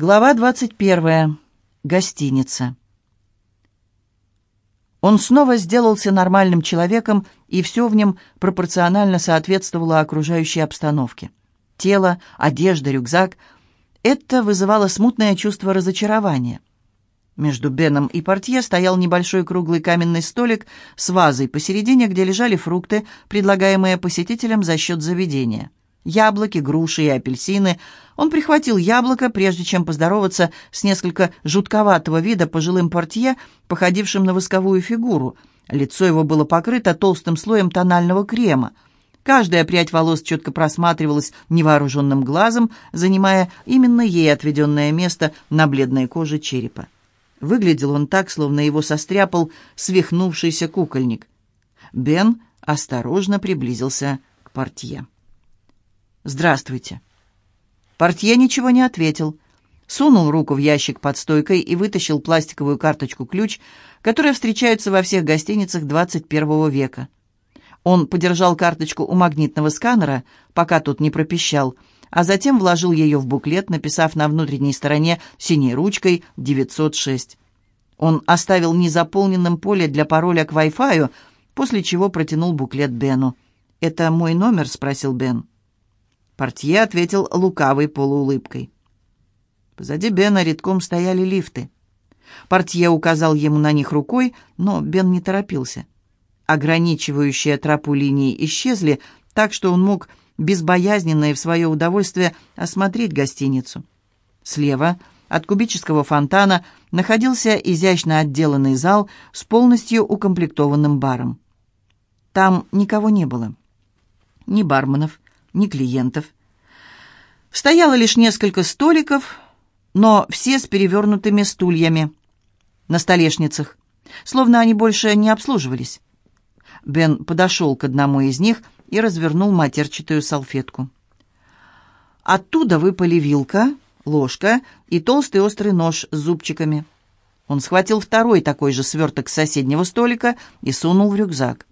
Глава 21. Гостиница. Он снова сделался нормальным человеком, и все в нем пропорционально соответствовало окружающей обстановке. Тело, одежда, рюкзак — это вызывало смутное чувство разочарования. Между Беном и портье стоял небольшой круглый каменный столик с вазой посередине, где лежали фрукты, предлагаемые посетителям за счет заведения — яблоки, груши и апельсины. Он прихватил яблоко, прежде чем поздороваться с несколько жутковатого вида пожилым портье, походившим на восковую фигуру. Лицо его было покрыто толстым слоем тонального крема. Каждая прядь волос четко просматривалась невооруженным глазом, занимая именно ей отведенное место на бледной коже черепа. Выглядел он так, словно его состряпал свихнувшийся кукольник. Бен осторожно приблизился к портье. «Здравствуйте». Портье ничего не ответил. Сунул руку в ящик под стойкой и вытащил пластиковую карточку-ключ, которая встречается во всех гостиницах 21 века. Он подержал карточку у магнитного сканера, пока тот не пропищал, а затем вложил ее в буклет, написав на внутренней стороне синей ручкой 906. Он оставил незаполненным поле для пароля к Wi-Fi, после чего протянул буклет Бену. «Это мой номер?» — спросил Бен. Портье ответил лукавой полуулыбкой. Позади Бена редком стояли лифты. Портье указал ему на них рукой, но Бен не торопился. Ограничивающие тропу линии исчезли, так что он мог безбоязненно и в свое удовольствие осмотреть гостиницу. Слева от кубического фонтана находился изящно отделанный зал с полностью укомплектованным баром. Там никого не было. Ни барменов, ни клиентов. Стояло лишь несколько столиков, но все с перевернутыми стульями на столешницах, словно они больше не обслуживались. Бен подошел к одному из них и развернул матерчатую салфетку. Оттуда выпали вилка, ложка и толстый острый нож с зубчиками. Он схватил второй такой же сверток с соседнего столика и сунул в рюкзак.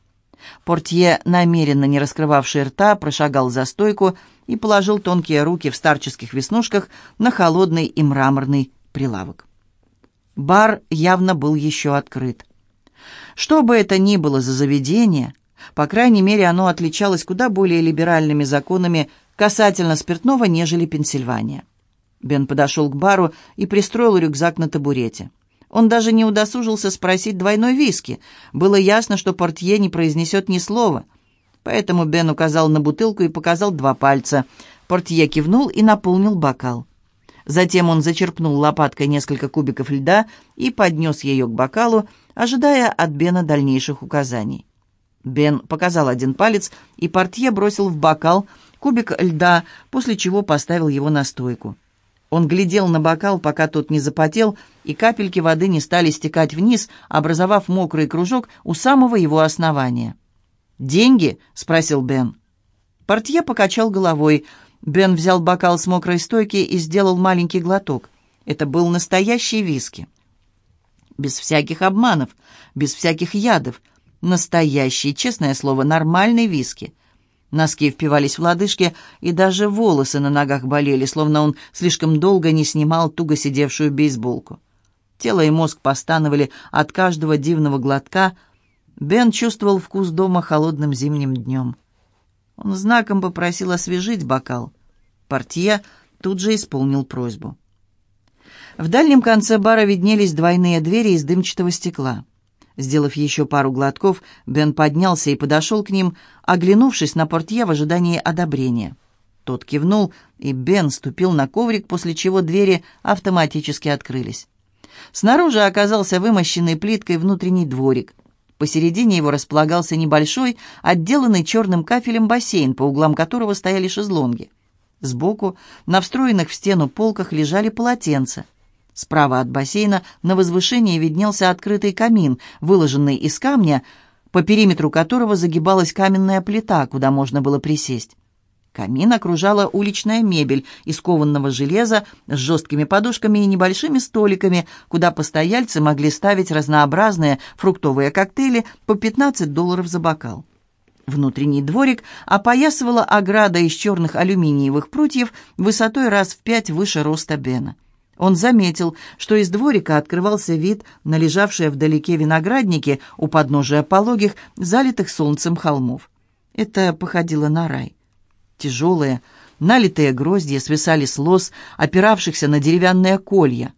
Портье, намеренно не раскрывавший рта, прошагал за стойку и положил тонкие руки в старческих веснушках на холодный и мраморный прилавок. Бар явно был еще открыт. Что бы это ни было за заведение, по крайней мере, оно отличалось куда более либеральными законами касательно спиртного, нежели Пенсильвания. Бен подошел к бару и пристроил рюкзак на табурете. Он даже не удосужился спросить двойной виски. Было ясно, что портье не произнесет ни слова. Поэтому Бен указал на бутылку и показал два пальца. Портье кивнул и наполнил бокал. Затем он зачерпнул лопаткой несколько кубиков льда и поднес ее к бокалу, ожидая от Бена дальнейших указаний. Бен показал один палец, и портье бросил в бокал кубик льда, после чего поставил его на стойку. Он глядел на бокал, пока тот не запотел, и капельки воды не стали стекать вниз, образовав мокрый кружок у самого его основания. «Деньги?» — спросил Бен. Портье покачал головой. Бен взял бокал с мокрой стойки и сделал маленький глоток. Это был настоящий виски. Без всяких обманов, без всяких ядов. Настоящий, честное слово, нормальный виски — Носки впивались в лодыжки, и даже волосы на ногах болели, словно он слишком долго не снимал туго сидевшую бейсболку. Тело и мозг постановали от каждого дивного глотка. Бен чувствовал вкус дома холодным зимним днем. Он знаком попросил освежить бокал. Портье тут же исполнил просьбу. В дальнем конце бара виднелись двойные двери из дымчатого стекла. Сделав еще пару глотков, Бен поднялся и подошел к ним, оглянувшись на портье в ожидании одобрения. Тот кивнул, и Бен ступил на коврик, после чего двери автоматически открылись. Снаружи оказался вымощенный плиткой внутренний дворик. Посередине его располагался небольшой, отделанный черным кафелем бассейн, по углам которого стояли шезлонги. Сбоку, на встроенных в стену полках, лежали полотенца — Справа от бассейна на возвышении виднелся открытый камин, выложенный из камня, по периметру которого загибалась каменная плита, куда можно было присесть. Камин окружала уличная мебель из кованного железа с жесткими подушками и небольшими столиками, куда постояльцы могли ставить разнообразные фруктовые коктейли по 15 долларов за бокал. Внутренний дворик опоясывала ограда из черных алюминиевых прутьев высотой раз в пять выше роста Бена. Он заметил, что из дворика открывался вид на лежавшие вдалеке виноградники у подножия пологих, залитых солнцем холмов. Это походило на рай. Тяжелые, налитые гроздья свисали с лос, опиравшихся на деревянные колья.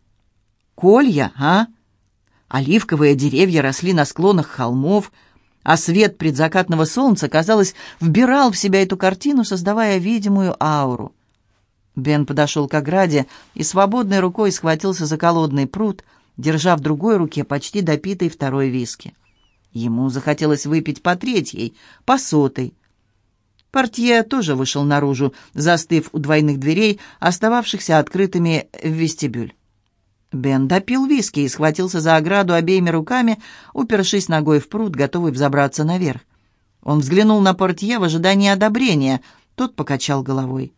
Колья, а? Оливковые деревья росли на склонах холмов, а свет предзакатного солнца, казалось, вбирал в себя эту картину, создавая видимую ауру. Бен подошел к ограде и свободной рукой схватился за колодный пруд, держа в другой руке почти допитый второй виски. Ему захотелось выпить по третьей, по сотой. Портье тоже вышел наружу, застыв у двойных дверей, остававшихся открытыми в вестибюль. Бен допил виски и схватился за ограду обеими руками, упершись ногой в пруд, готовый взобраться наверх. Он взглянул на портье в ожидании одобрения. Тот покачал головой.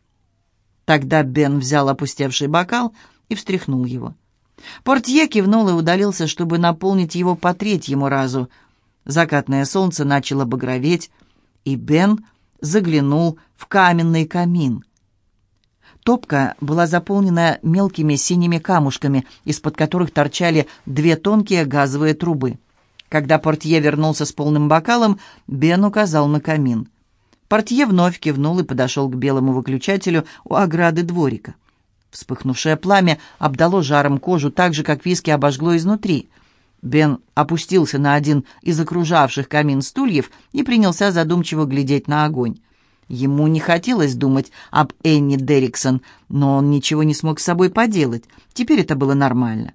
Тогда Бен взял опустевший бокал и встряхнул его. Портье кивнул и удалился, чтобы наполнить его по третьему разу. Закатное солнце начало багроветь, и Бен заглянул в каменный камин. Топка была заполнена мелкими синими камушками, из-под которых торчали две тонкие газовые трубы. Когда портье вернулся с полным бокалом, Бен указал на камин. Портье вновь кивнул и подошел к белому выключателю у ограды дворика. Вспыхнувшее пламя обдало жаром кожу так же, как виски обожгло изнутри. Бен опустился на один из окружавших камин стульев и принялся задумчиво глядеть на огонь. Ему не хотелось думать об Энни Дерриксон, но он ничего не смог с собой поделать. Теперь это было нормально.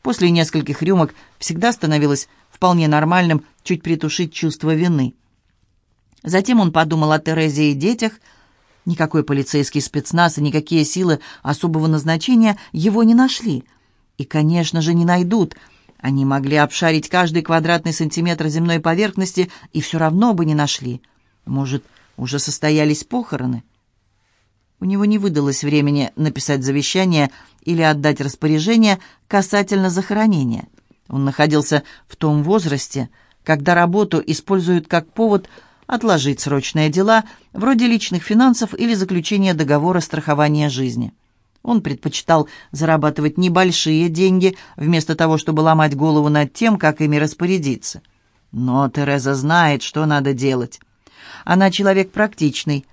После нескольких рюмок всегда становилось вполне нормальным чуть притушить чувство вины. Затем он подумал о Терезе и детях. Никакой полицейский спецназ и никакие силы особого назначения его не нашли. И, конечно же, не найдут. Они могли обшарить каждый квадратный сантиметр земной поверхности и все равно бы не нашли. Может, уже состоялись похороны. У него не выдалось времени написать завещание или отдать распоряжение касательно захоронения. Он находился в том возрасте, когда работу используют как повод отложить срочные дела, вроде личных финансов или заключения договора страхования жизни. Он предпочитал зарабатывать небольшие деньги, вместо того, чтобы ломать голову над тем, как ими распорядиться. Но Тереза знает, что надо делать. Она человек практичный.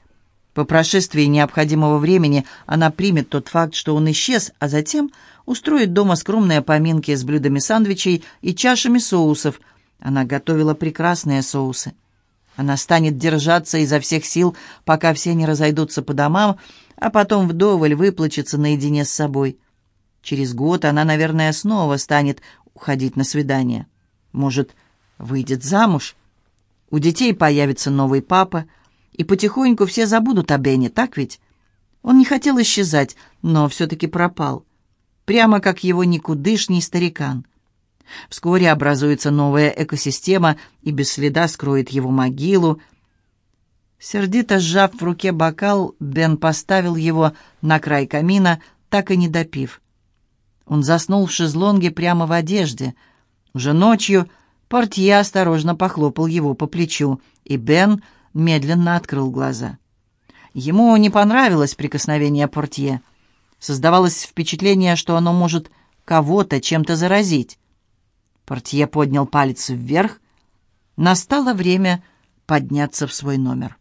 По прошествии необходимого времени она примет тот факт, что он исчез, а затем устроит дома скромные поминки с блюдами сандвичей и чашами соусов. Она готовила прекрасные соусы. Она станет держаться изо всех сил, пока все не разойдутся по домам, а потом вдоволь выплачется наедине с собой. Через год она, наверное, снова станет уходить на свидание. Может, выйдет замуж? У детей появится новый папа, и потихоньку все забудут о Бене, так ведь? Он не хотел исчезать, но все-таки пропал. Прямо как его никудышний старикан. Вскоре образуется новая экосистема и без следа скроет его могилу. Сердито сжав в руке бокал, Бен поставил его на край камина, так и не допив. Он заснул в шезлонге прямо в одежде. Уже ночью Портье осторожно похлопал его по плечу, и Бен медленно открыл глаза. Ему не понравилось прикосновение портье. Создавалось впечатление, что оно может кого-то чем-то заразить. Портье поднял палец вверх. Настало время подняться в свой номер.